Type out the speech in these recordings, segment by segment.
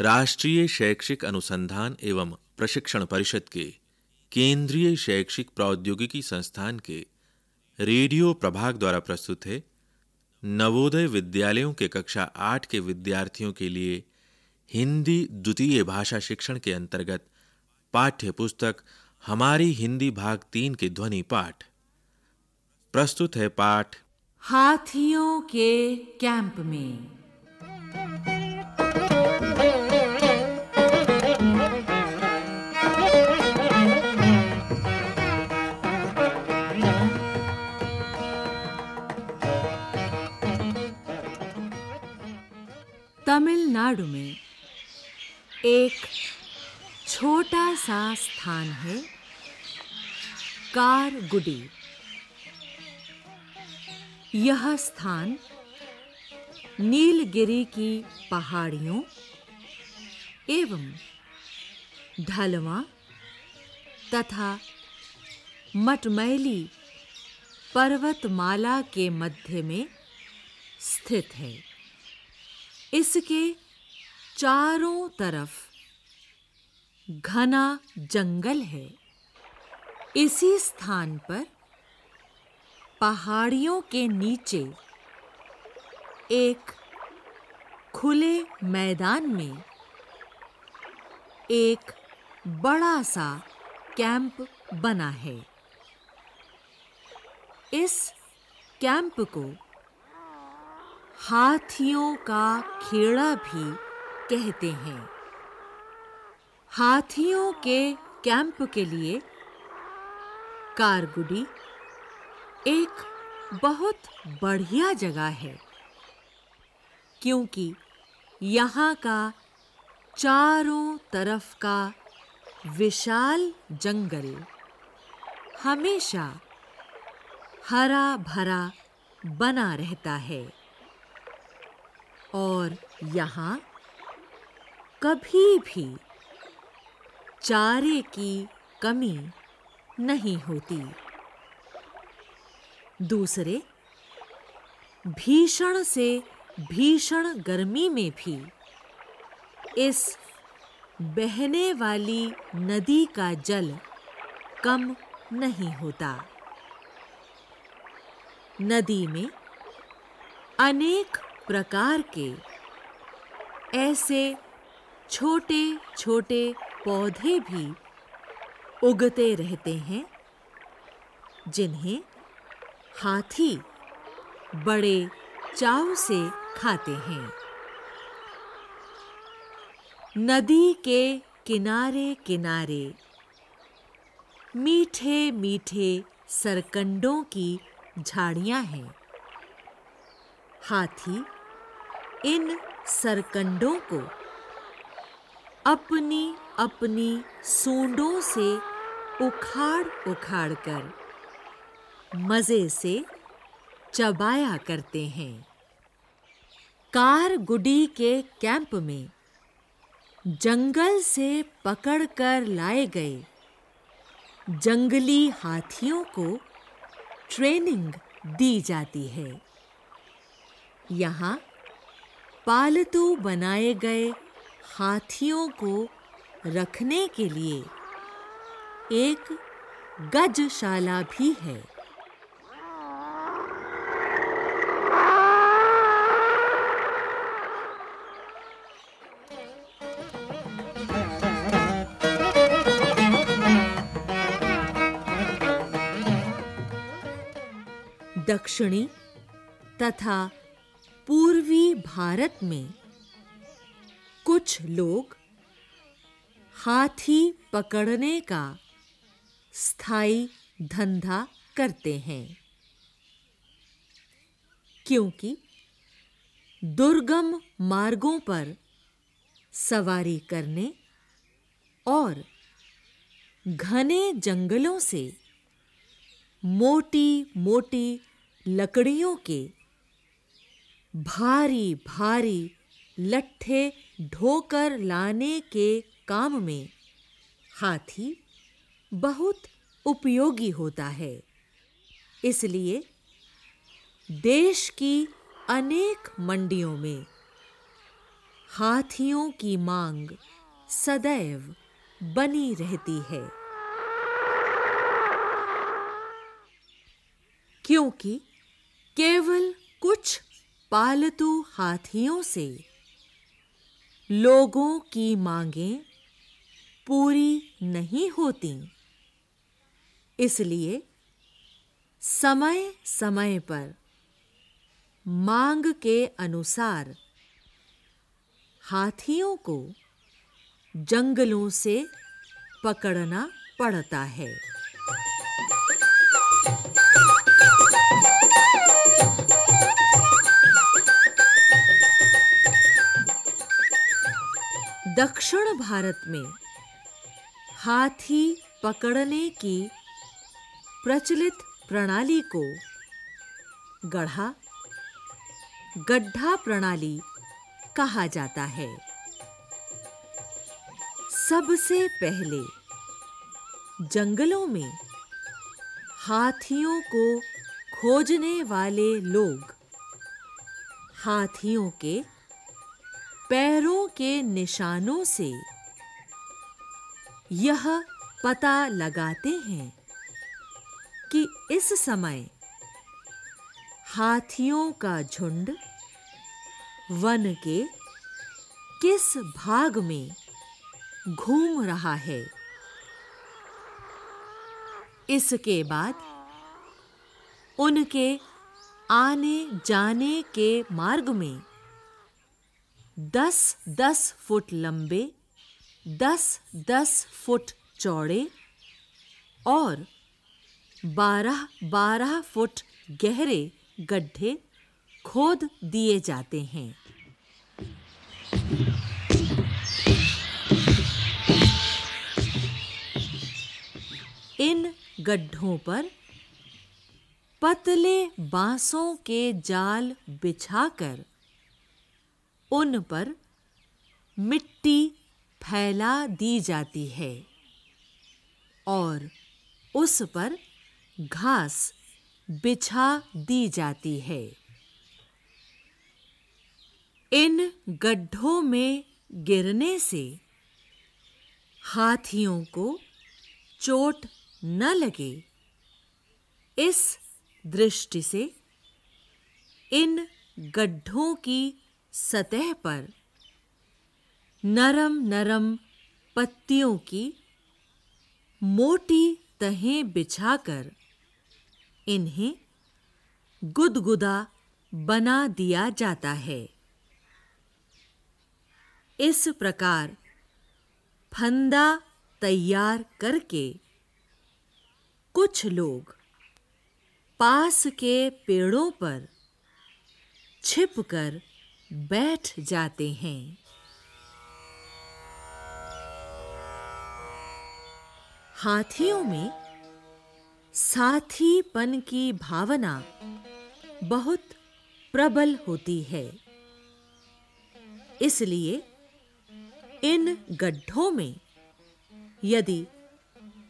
राष्ट्रीय शैक्षिक अनुसंधान एवं प्रशिक्षण परिषद के केंद्रीय शैक्षिक प्रौद्योगिकी संस्थान के रेडियो प्रभाग द्वारा प्रस्तुत है। नवोदय विद्यालयों के कक्षा 8 के विद्यार्थियों के लिए हिंदी द्वितीय भाषा शिक्षण के अंतर्गत पाठ्य पुस्तक हमारी हिंदी भाग 3 के ध्वनि पाठ। प्रस्तुत है पाठ हाथियों के कैंप में। तमिलनाडु में एक छोटा सा स्थान है, कारगुडी। यह स्थान नीलगिरी की पहाड़ियों एवं ढलवां तथा मटमैली पर्वतमाला के मध्य में स्थित है। इसके चारों तरफ़ घना जंगल है। इसी स्थान पर पहाड़ियों के नीचे एक खुले मैदान में एक बड़ा सा कैंप बना है। इस कैंप को हाथियों का खेड़ा भी कहते हैं। हाथियों के कैंप के लिए कारगुडी एक बहुत बढ़िया जगह है, क्योंकि यहाँ का चारों तरफ़ का विशाल जंगल हमेशा हरा भरा बना रहता है। और यहाँ कभी भी चारे की कमी नहीं होती। दूसरे, भीषण से भीषण गर्मी में भी इस बहने वाली नदी का जल कम नहीं होता। नदी में अनेक प्रकार के ऐसे छोटे-छोटे पौधे भी उगते रहते हैं, जिन्हें हाथी बड़े चाव से खाते हैं। नदी के किनारे-किनारे मीठे-मीठे सरकंडों की झाड़ियाँ हैं। हाथी इन सरकंडों को अपनी अपनी सूंडों से उखाड़ उखाड़ कर मज़े से चबाया करते हैं। कार गुडी के कैंप में जंगल से पकड़कर लाए गए जंगली हाथियों को ट्रेनिंग दी जाती है। यहाँ पालतू बनाए गए हाथियों को रखने के लिए एक गजशाला भी है। दक्षिणी तथा पूर्वी भारत में कुछ लोग हाथी पकड़ने का स्थायी धंधा करते हैं, क्योंकि दुर्गम मार्गों पर सवारी करने और घने जंगलों से मोटी-मोटी लकड़ियों के भारी-भारी लट्ठे ढोकर लाने के काम में। हाथी बहुत उपयोगी होता है। इसलिए देश की अनेक मंडियों में हाथियों की मांग सदैव बनी रहती है। क्योंकि केवल कुछ पालतू हाथियों से। लोगों की मांगें पूरी नहीं होती। इसलिए समय समय पर मांग के अनुसार हाथियों को जंगलों से पकड़ना पड़ता है। दक्षिण भारत में हाथी पकड़ने की प्रचलित प्रणाली को गढ़ा, गड्ढा प्रणाली कहा जाता है। सबसे पहले जंगलों में हाथियों को खोजने वाले लोग हाथियों के पैरों के निशानों से यह पता लगाते हैं कि इस समय हाथियों का झुंड वन के किस भाग में घूम रहा है। इसके बाद उनके आने जाने के मार्ग में दस दस फुट लंबे, दस दस फुट चौड़े और बारह बारह फुट गहरे गड्ढे खोद दिए जाते हैं। इन गड्ढों पर पतले बांसों के जाल बिछाकर उन पर मिट्टी फैला दी जाती है और उस पर घास बिछा दी जाती है। इन गड्ढों में गिरने से हाथियों को चोट न लगे। इस दृष्टि से इन गड्ढों की सतह पर नरम नरम पत्तियों की मोटी तहें बिछाकर इन्हें गुदगुदा बना दिया जाता है। इस प्रकार फंदा तैयार करके कुछ लोग पास के पेड़ों पर छिपकर बैठ जाते हैं। हाथियों में साथीपन की भावना बहुत प्रबल होती है। इसलिए इन गड्ढों में यदि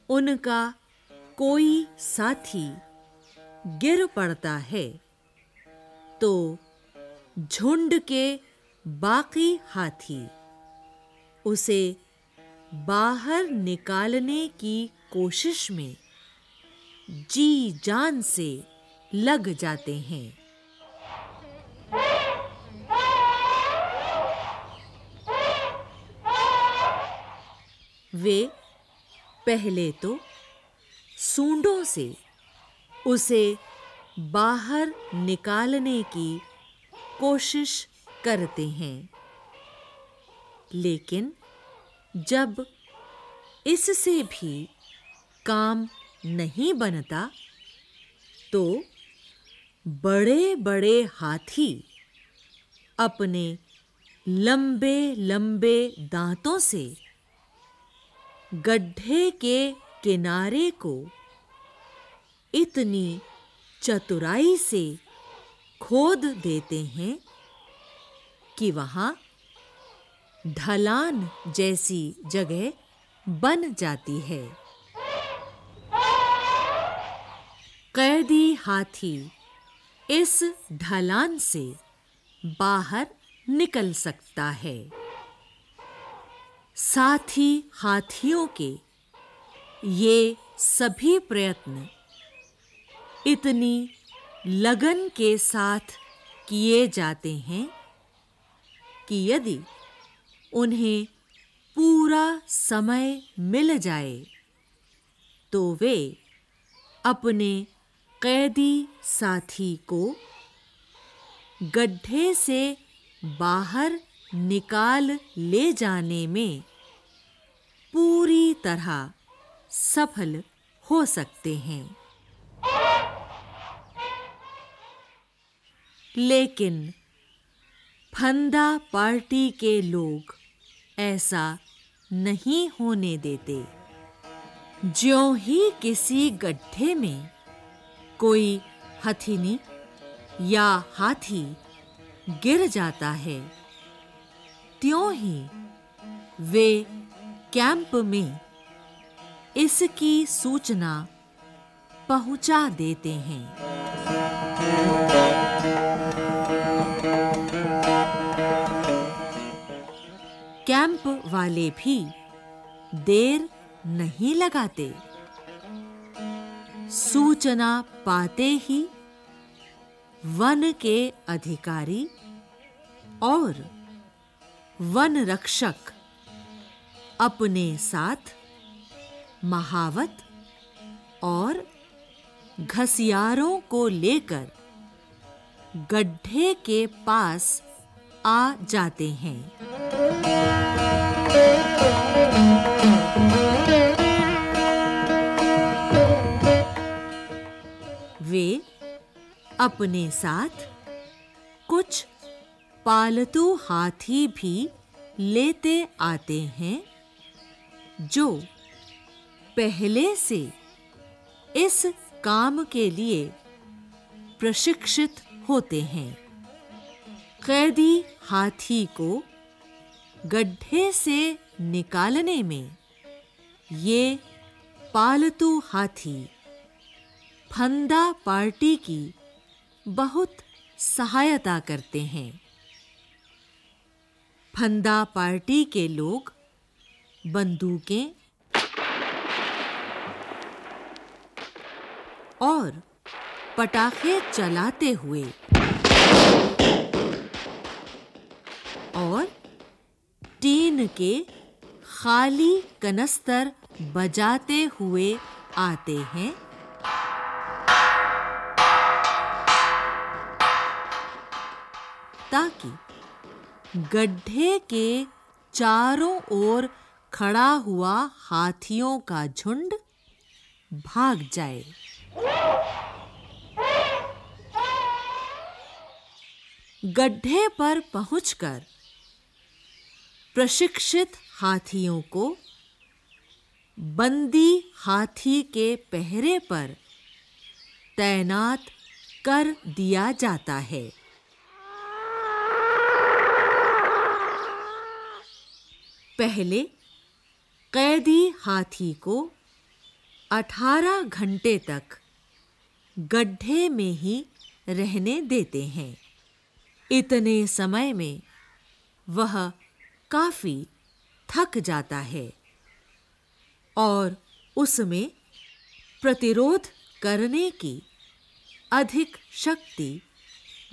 उनका कोई साथी गिर पड़ता है तो झुंड के बाकी हाथी, उसे बाहर निकालने की कोशिश में जी जान से लग जाते हैं। वे पहले तो सूंडों से उसे बाहर निकालने की कोशिश करते हैं। लेकिन जब इससे भी काम नहीं बनता तो बड़े-बड़े हाथी अपने लंबे-लंबे दांतों से गड्ढे के किनारे को इतनी चतुराई से खोद देते हैं कि वहाँ ढलान जैसी जगह बन जाती है। कैदी हाथी इस ढलान से बाहर निकल सकता है। साथी हाथियों के ये सभी प्रयत्न इतनी लगन के साथ किए जाते हैं कि यदि उन्हें पूरा समय मिल जाए तो वे अपने कैदी साथी को गड्ढे से बाहर निकाल ले जाने में पूरी तरह सफल हो सकते हैं। लेकिन फंदा पार्टी के लोग ऐसा नहीं होने देते। ज्यों ही किसी गड्ढे में कोई हथिनी या हाथी गिर जाता है, त्यों ही वे कैंप में इसकी सूचना पहुँचा देते हैं। कैंप वाले भी देर नहीं लगाते। सूचना पाते ही वन के अधिकारी और वन रक्षक अपने साथ महावत और घसियारों को लेकर गड्ढे के पास आ जाते हैं। वे अपने साथ कुछ पालतू हाथी भी लेते आते हैं, जो पहले से इस काम के लिए प्रशिक्षित होते हैं। कैदी हाथी को गड्ढे से निकालने में। ये पालतू हाथी फंदा पार्टी की बहुत सहायता करते हैं। फंदा पार्टी के लोग बंदूकें और पटाखे चलाते हुए और टीन के खाली कनस्तर बजाते हुए आते हैं। ताकि गड्ढे के चारों ओर खड़ा हुआ हाथियों का झुंड भाग जाए। गड्ढे पर पहुंचकर प्रशिक्षित हाथियों को बंदी हाथी के पहरे पर तैनात कर दिया जाता है। पहले कैदी हाथी को 18 घंटे तक गड्ढे में ही रहने देते हैं। इतने समय में वह काफ़ी थक जाता है और उसमें प्रतिरोध करने की अधिक शक्ति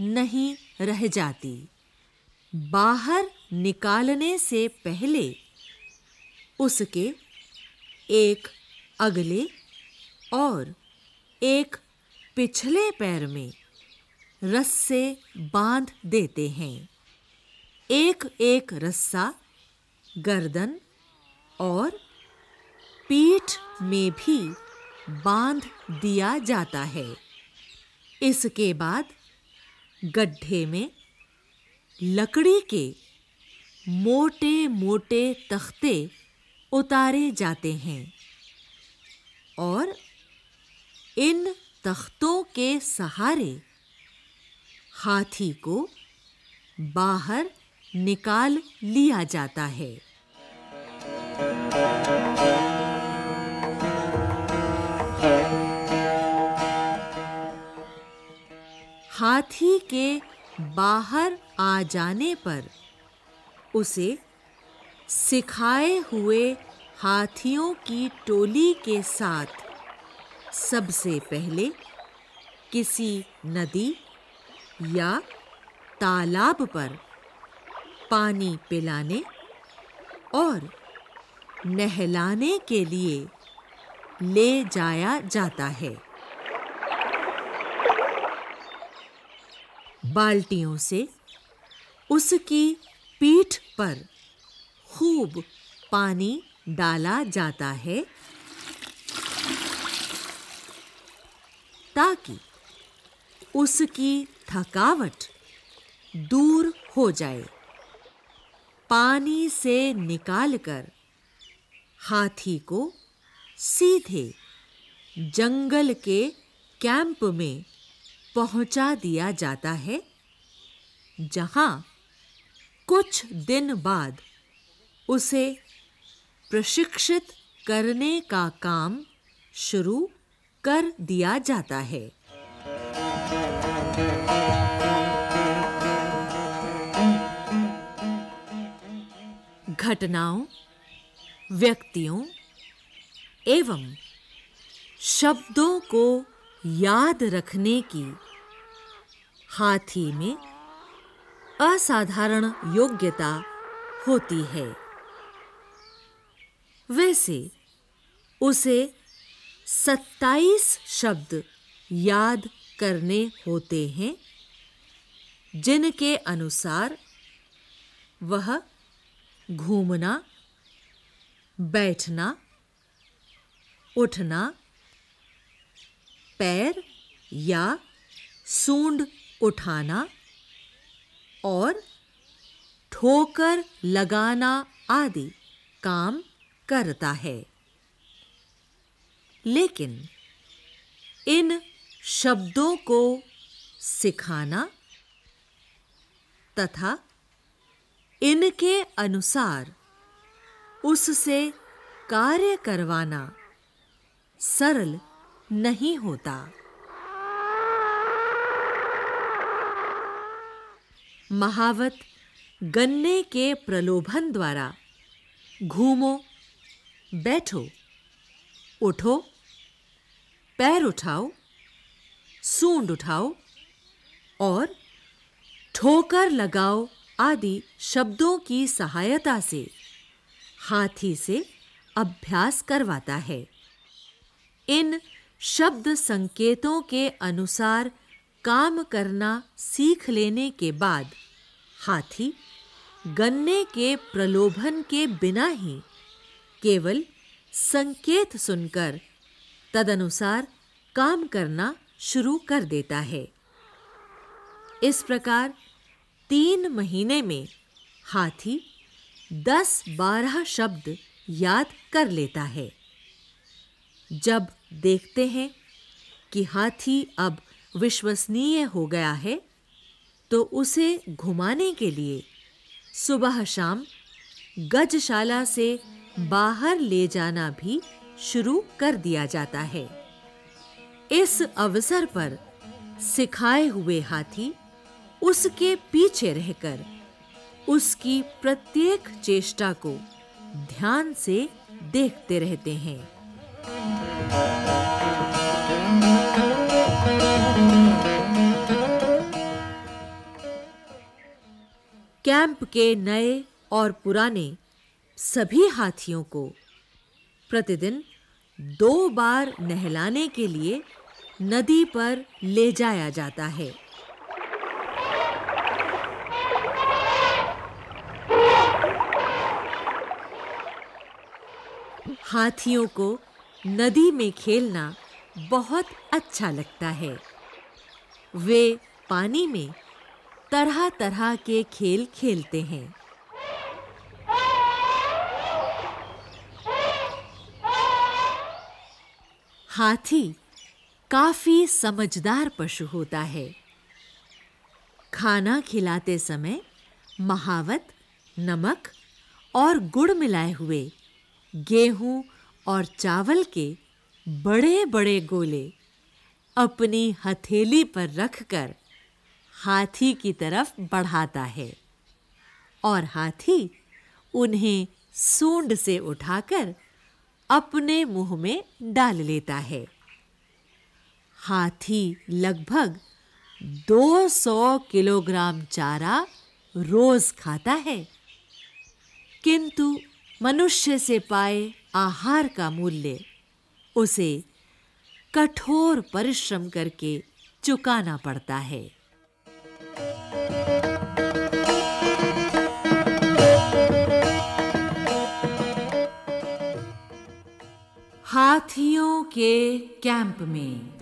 नहीं रह जाती। बाहर निकालने से पहले उसके एक अगले और एक पिछले पैर में रस्से बाँध देते हैं। एक एक रस्सा, गर्दन और पीठ में भी बाँध दिया जाता है। इसके बाद गड्ढे में लकड़ी के मोटे-मोटे तख्ते उतारे जाते हैं और इन तख्तों के सहारे हाथी को बाहर निकाल लिया जाता है। हाथी के बाहर आ जाने पर उसे सिखाए हुए हाथियों की टोली के साथ सबसे पहले किसी नदी या तालाब पर पानी पिलाने और नहलाने के लिए ले जाया जाता है। बाल्टियों से उसकी पीठ पर खूब पानी डाला जाता है ताकि उसकी थकावट दूर हो जाए। पानी से निकालकर हाथी को सीधे जंगल के कैंप में पहुँचा दिया जाता है, जहाँ कुछ दिन बाद उसे प्रशिक्षित करने का काम शुरू कर दिया जाता है। घटनाओं, व्यक्तियों एवं शब्दों को याद रखने की हाथी में असाधारण योग्यता होती है। वैसे उसे 27 शब्द याद करने होते हैं, जिनके अनुसार वह घूमना, बैठना, उठना, पैर या सूंड उठाना और ठोकर लगाना आदि काम करता है। लेकिन इन शब्दों को सिखाना तथा इनके अनुसार उससे कार्य करवाना सरल नहीं होता। महावत गन्ने के प्रलोभन द्वारा घूमो, बैठो, उठो, पैर उठाओ, सूंड उठाओ और ठोकर लगाओ आदि शब्दों की सहायता से, हाथी से अभ्यास करवाता है। इन शब्द संकेतों के अनुसार काम करना सीख लेने के बाद, हाथी गन्ने के प्रलोभन के बिना ही केवल संकेत सुनकर तदनुसार काम करना शुरू कर देता है। इस प्रकार तीन महीने में हाथी दस बारह शब्द याद कर लेता है। जब देखते हैं कि हाथी अब विश्वसनीय हो गया है तो उसे घुमाने के लिए सुबह शाम गजशाला से बाहर ले जाना भी शुरू कर दिया जाता है। इस अवसर पर सिखाए हुए हाथी उसके पीछे रहकर, उसकी प्रत्येक चेष्टा को ध्यान से देखते रहते हैं। कैंप के नए और पुराने सभी हाथियों को प्रतिदिन दो बार नहलाने के लिए नदी पर ले जाया जाता है। हाथियों को नदी में खेलना बहुत अच्छा लगता है। वे पानी में तरह-तरह के खेल खेलते हैं। हाथी काफ़ी समझदार पशु होता है। खाना खिलाते समय महावत, नमक और गुड़ मिलाए हुए गेहूँ और चावल के बड़े-बड़े गोले अपनी हथेली पर रखकर हाथी की तरफ़ बढ़ाता है और हाथी उन्हें सूंड से उठाकर अपने मुँह में डाल लेता है। हाथी लगभग 200 किलोग्राम चारा रोज खाता है, किंतु मनुष्य से पाए आहार का मूल्य, उसे कठोर परिश्रम करके चुकाना पड़ता है। हाथियों के कैंप में।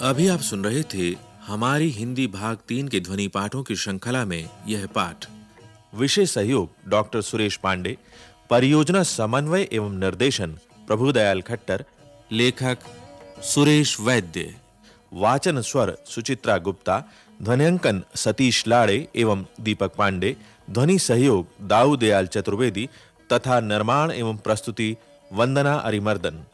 अभी आप सुन रहे थे हमारी हिंदी भाग तीन के ध्वनि पाठों की श्रृंखला में यह पाठ। विशेष सहयोग, डॉक्टर सुरेश पांडे, परियोजना समन्वय एवं निर्देशन, प्रभुदयाल खट्टर, लेखक सुरेश वैद्य, वाचन स्वर सुचित्रा गुप्ता, ध्वनियांकन सतीश लाड़े एवं दीपक पांडे, ध्वनि सहयोग दाऊदयाल चतुर्वेदी तथा निर्माण एवं प्रस्तुति वंदना अरिमर्दन।